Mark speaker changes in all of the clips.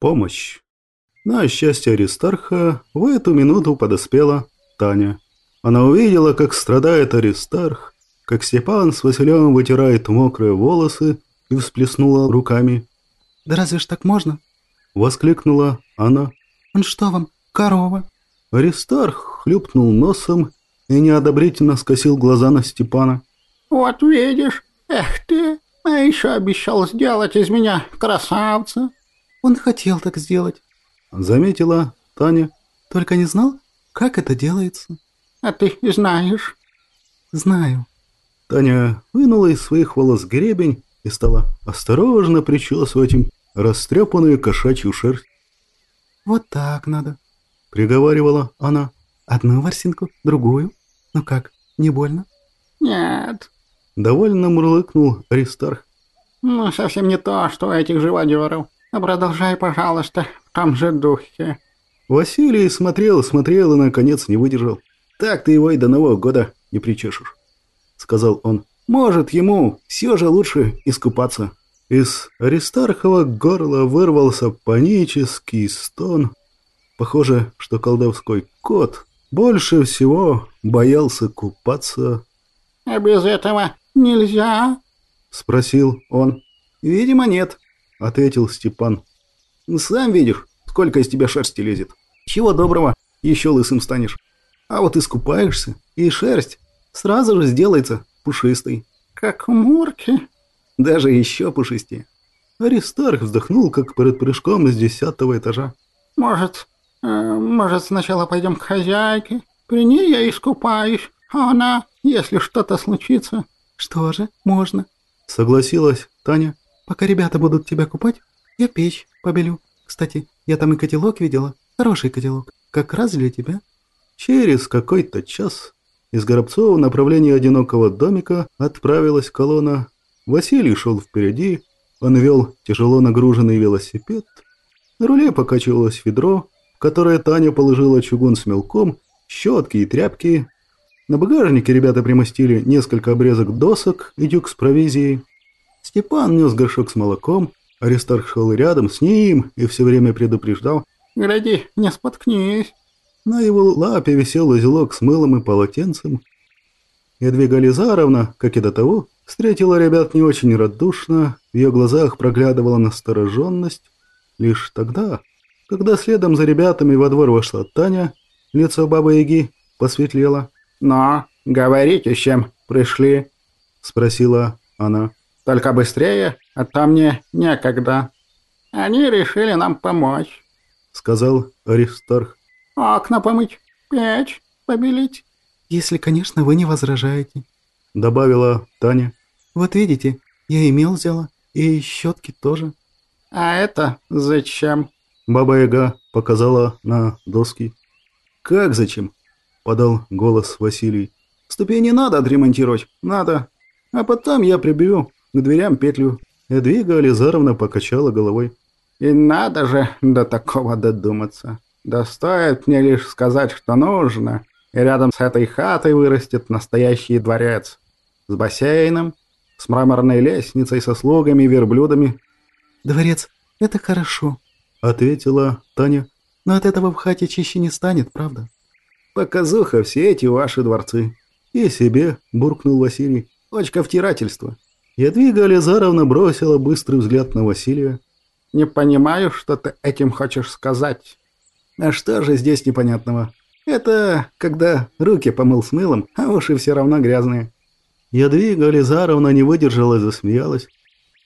Speaker 1: Помощь. На счастье Аристарха в эту минуту подоспела Таня. Она увидела, как страдает Аристарх, как Степан с Василем вытирает мокрые волосы и всплеснула руками.
Speaker 2: «Да разве ж так можно?»
Speaker 1: Воскликнула она.
Speaker 2: «Он что вам, корова?»
Speaker 1: Аристарх хлюпнул носом и неодобрительно скосил глаза на Степана.
Speaker 3: «Вот видишь, эх ты, а еще обещал сделать из меня красавца».
Speaker 2: «Он хотел так сделать», —
Speaker 1: заметила Таня.
Speaker 2: «Только не знал, как это делается».
Speaker 3: «А ты знаешь?»
Speaker 2: «Знаю».
Speaker 1: Таня вынула из своих волос гребень и стала осторожно причесывать им растрепанную кошачью шерсть.
Speaker 2: «Вот так надо», —
Speaker 1: приговаривала она.
Speaker 2: «Одну ворсинку, другую. Ну как, не больно?»
Speaker 3: «Нет».
Speaker 1: Довольно мурлыкнул Аристарх.
Speaker 3: «Ну, совсем не то, что у этих живодеров. Продолжай, пожалуйста, в том же духе».
Speaker 1: Василий смотрел, смотрел и, наконец, не выдержал. «Так ты его и до Нового года не причешешь», — сказал он. «Может, ему все же лучше искупаться». Из Аристархова горла вырвался панический стон. Похоже, что колдовской кот больше всего боялся купаться.
Speaker 3: «А без этого нельзя?»
Speaker 1: — спросил он. «Видимо, нет», — ответил Степан. «Сам видишь, сколько из тебя шерсти лезет. Чего доброго, еще лысым станешь. А вот искупаешься, и шерсть сразу же сделается пушистой».
Speaker 3: «Как у Мурки?»
Speaker 1: «Даже еще пушистее». Аристарх вздохнул, как перед прыжком из десятого этажа.
Speaker 3: «Может, э, может, сначала пойдем к хозяйке? При ней я искупаюсь, а она, если что-то случится...»
Speaker 2: «Что же, можно», —
Speaker 1: согласилась Таня.
Speaker 2: «Пока ребята будут тебя купать, я печь побелю. Кстати, я там и котелок видела, хороший котелок, как раз для тебя».
Speaker 1: Через какой-то час из Горобцова в направлении одинокого домика отправилась колонна. Василий шел впереди, он вел тяжело нагруженный велосипед. На руле покачивалось ведро, в которое Таня положила чугун с мелком, щетки и тряпки, на багажнике ребята примостили несколько обрезок досок и тюк с провизией. Степан нес горшок с молоком, Аристарх шел рядом с ним и все время предупреждал.
Speaker 3: «Гляди, не споткнись».
Speaker 1: На его лапе висел узелок с мылом и полотенцем. Едвига Лизаровна, как и до того, встретила ребят не очень радушно, в ее глазах проглядывала настороженность. Лишь тогда, когда следом за ребятами во двор вошла Таня, лицо Бабы-Яги посветлело.
Speaker 3: «Но говорите, с чем пришли?»
Speaker 1: — спросила она.
Speaker 3: «Только быстрее, а то мне некогда. Они решили нам помочь», —
Speaker 1: сказал Аристарх.
Speaker 3: «Окна помыть, печь побелить».
Speaker 2: «Если, конечно, вы не возражаете», —
Speaker 1: добавила Таня.
Speaker 2: «Вот видите, я имел взяла, и щетки тоже».
Speaker 3: «А это зачем?»
Speaker 1: Баба-Яга показала на доски. «Как зачем?» подал голос Василий. «Ступени надо отремонтировать, надо. А потом я прибью к дверям петлю». Эдвига Ализаровна покачала головой.
Speaker 3: «И надо же до такого додуматься. Да стоит мне лишь сказать, что нужно, и рядом с этой хатой вырастет настоящий дворец. С бассейном, с мраморной лестницей, со слугами и верблюдами».
Speaker 2: «Дворец — это хорошо», —
Speaker 1: ответила Таня.
Speaker 2: «Но от этого в хате чище не станет, правда?»
Speaker 1: Показуха все эти ваши дворцы. И себе, буркнул Василий. Очка втирательства. Ядвига Ализаровна бросила быстрый взгляд на Василия.
Speaker 3: «Не понимаю, что ты этим хочешь сказать».
Speaker 1: «А что же здесь непонятного? Это когда руки помыл с мылом, а уши все равно грязные». Ядвига Ализаровна не выдержала и засмеялась.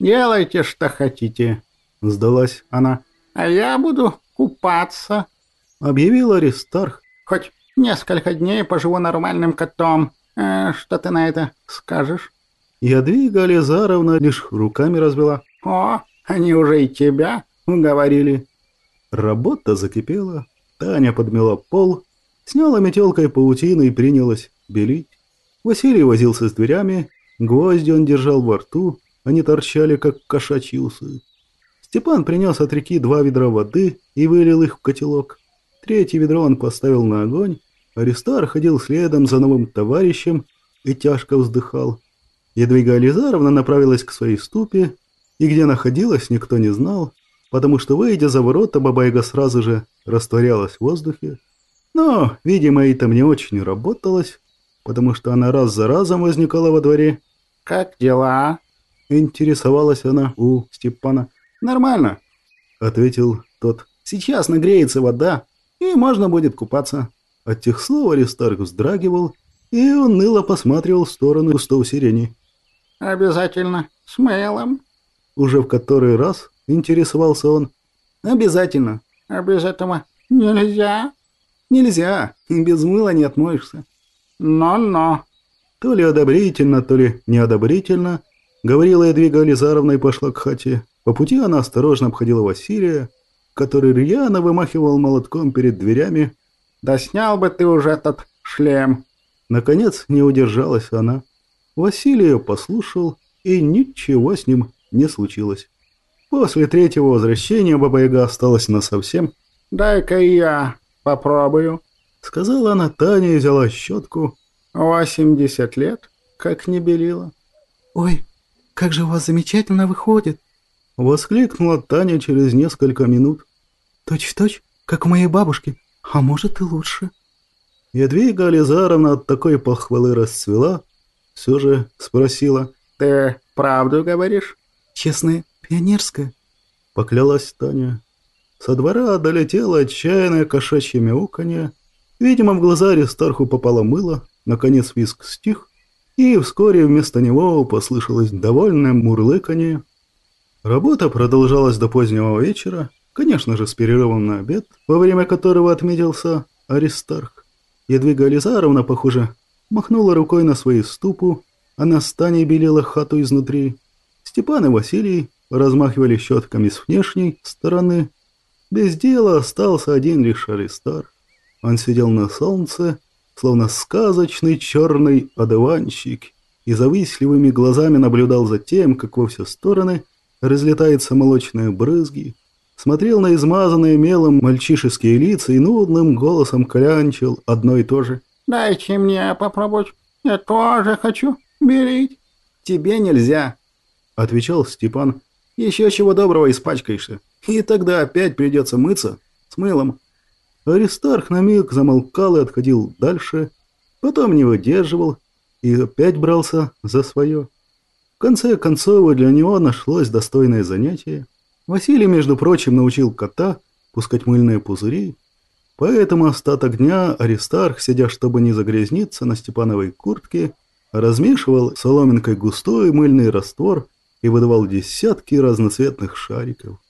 Speaker 3: «Делайте, что хотите», —
Speaker 1: сдалась она.
Speaker 3: «А я буду купаться», —
Speaker 1: объявил Аристарх.
Speaker 3: «Хоть Несколько дней поживу нормальным котом. Э, что ты на это скажешь?»
Speaker 1: Ядвига Лизаровна лишь руками развела.
Speaker 3: «О, они уже и тебя уговорили».
Speaker 1: Работа закипела. Таня подмела пол, сняла метелкой паутину и принялась белить. Василий возился с дверями, гвозди он держал во рту, они торчали, как кошачьи усы. Степан принес от реки два ведра воды и вылил их в котелок. Третье ведро он поставил на огонь, Аристар ходил следом за новым товарищем и тяжко вздыхал. Едвига Ализаровна направилась к своей ступе, и где находилась, никто не знал. потому что, выйдя за ворота, Баба-Яга сразу же растворялась в воздухе. Но, видимо, это мне очень работалось, потому что она раз за разом возникала во дворе.
Speaker 3: «Как дела?»
Speaker 1: — интересовалась она у Степана.
Speaker 3: «Нормально», —
Speaker 1: ответил тот.
Speaker 3: «Сейчас нагреется вода, и можно будет купаться».
Speaker 1: От тех слов Аристарх вздрагивал и уныло посматривал в сторону кустов сирени.
Speaker 3: «Обязательно с мелом?»
Speaker 1: Уже в который раз интересовался он.
Speaker 3: «Обязательно. А без этого нельзя?» «Нельзя. Без мыла не отмоешься». «Но-но».
Speaker 1: То ли одобрительно, то ли неодобрительно, говорила Эдвига Ализаровна и пошла к хате. По пути она осторожно обходила Василия, который рьяно вымахивал молотком перед дверями.
Speaker 3: «Да снял бы ты уже этот шлем!»
Speaker 1: Наконец не удержалась она. Василий послушал, и ничего с ним не случилось. После третьего возвращения Баба-Яга осталась насовсем.
Speaker 3: «Дай-ка я попробую», —
Speaker 1: сказала она Таня и взяла щетку.
Speaker 3: «Восемьдесят лет, как не белила».
Speaker 2: «Ой, как же у вас замечательно выходит!»
Speaker 1: — воскликнула Таня через несколько минут.
Speaker 2: «Точь-в-точь, как у моей бабушки, а может и лучше».
Speaker 1: Ядвига Ализаровна от такой похвалы расцвела, все же спросила.
Speaker 3: «Ты правду говоришь?»
Speaker 2: «Честная, пионерская», —
Speaker 1: поклялась Таня. Со двора долетело отчаянное кошачье мяуканье. Видимо, в глаза Аристарху попало мыло, наконец виск стих, и вскоре вместо него послышалось довольное мурлыканье. Работа продолжалась до позднего вечера, конечно же, с перерывом на обед, во время которого отметился Аристарх. Едвига Ализаровна, похоже, махнула рукой на свои ступу, а на стане белила хату изнутри. Степан и Василий размахивали щетками с внешней стороны. Без дела остался один лишь Аристар. Он сидел на солнце, словно сказочный черный одуванчик, и завистливыми глазами наблюдал за тем, как во все стороны разлетаются молочные брызги, смотрел на измазанные мелом мальчишеские лица и нудным голосом клянчил одно и то же.
Speaker 3: «Дайте мне попробовать, я тоже хочу берить».
Speaker 1: «Тебе нельзя», — отвечал Степан. «Еще чего доброго испачкаешься, и тогда опять придется мыться с мылом». Аристарх на миг замолкал и отходил дальше, потом не выдерживал и опять брался за свое. В конце концов, для него нашлось достойное занятие. Василий, между прочим, научил кота пускать мыльные пузыри, поэтому остаток дня Аристарх, сидя, чтобы не загрязниться на Степановой куртке, размешивал соломинкой густой мыльный раствор и выдавал десятки разноцветных шариков.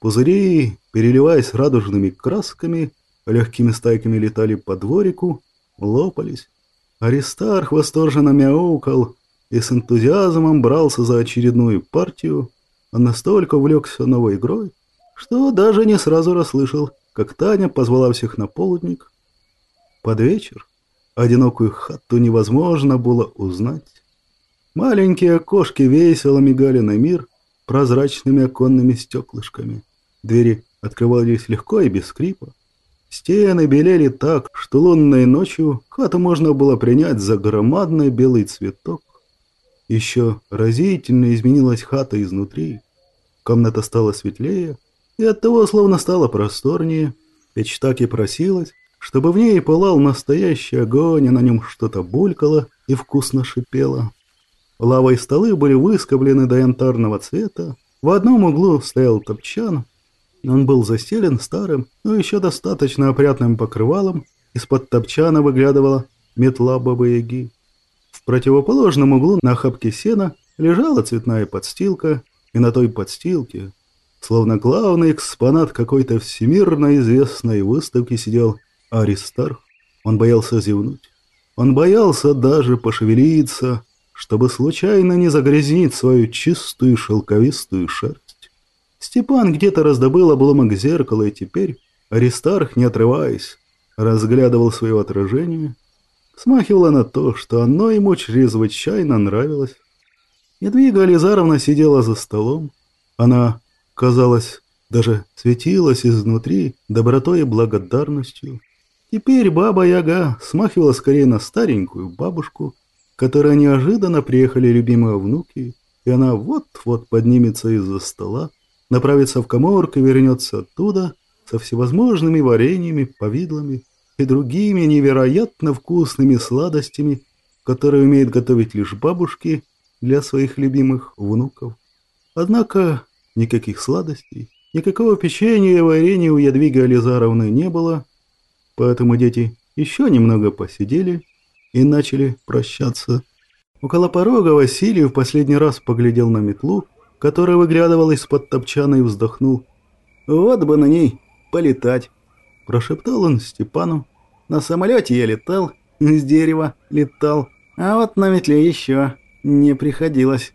Speaker 1: Пузыри, переливаясь радужными красками, легкими стайками летали по дворику, лопались. Аристарх восторженно мяукал и с энтузиазмом брался за очередную партию. Он настолько увлекся новой игрой, что даже не сразу расслышал, как Таня позвала всех на полудник. Под вечер одинокую хату невозможно было узнать. Маленькие окошки весело мигали на мир прозрачными оконными стеклышками. Двери открывались легко и без скрипа. Стены белели так, что лунной ночью хату можно было принять за громадный белый цветок. Еще разительно изменилась хата изнутри. Комната стала светлее, и оттого словно стала просторнее. Печь так и просилась, чтобы в ней пылал настоящий огонь, и на нем что-то булькало и вкусно шипело. Лава и столы были выскоблены до янтарного цвета. В одном углу стоял топчан, он был застелен старым, но еще достаточно опрятным покрывалом, из-под топчана выглядывала метла бабы-яги. В противоположном углу на охапке сена лежала цветная подстилка, и на той подстилке, словно главный экспонат какой-то всемирно известной выставки, сидел Аристарх. Он боялся зевнуть. Он боялся даже пошевелиться, чтобы случайно не загрязнить свою чистую шелковистую шерсть. Степан где-то раздобыл обломок зеркала, и теперь Аристарх, не отрываясь, разглядывал свое отражение. Смахивало на то, что оно ему чрезвычайно нравилось. Едвига Ализаровна сидела за столом. Она, казалось, даже светилась изнутри добротой и благодарностью. Теперь баба-яга смахивала скорее на старенькую бабушку, которая неожиданно приехали любимые внуки, и она вот-вот поднимется из-за стола направится в коморку и вернется оттуда со всевозможными вареньями, повидлами и другими невероятно вкусными сладостями, которые умеют готовить лишь бабушки для своих любимых внуков. Однако никаких сладостей, никакого печенья и варенья у Ядвиги Ализаровны не было, поэтому дети еще немного посидели и начали прощаться. Около порога Василий в последний раз поглядел на метлу, которая выглядывала из-под топчана и вздохнул. «Вот бы на ней полетать!» Прошептал он Степану. «На самолете я летал, с дерева летал, а вот на метле еще не приходилось».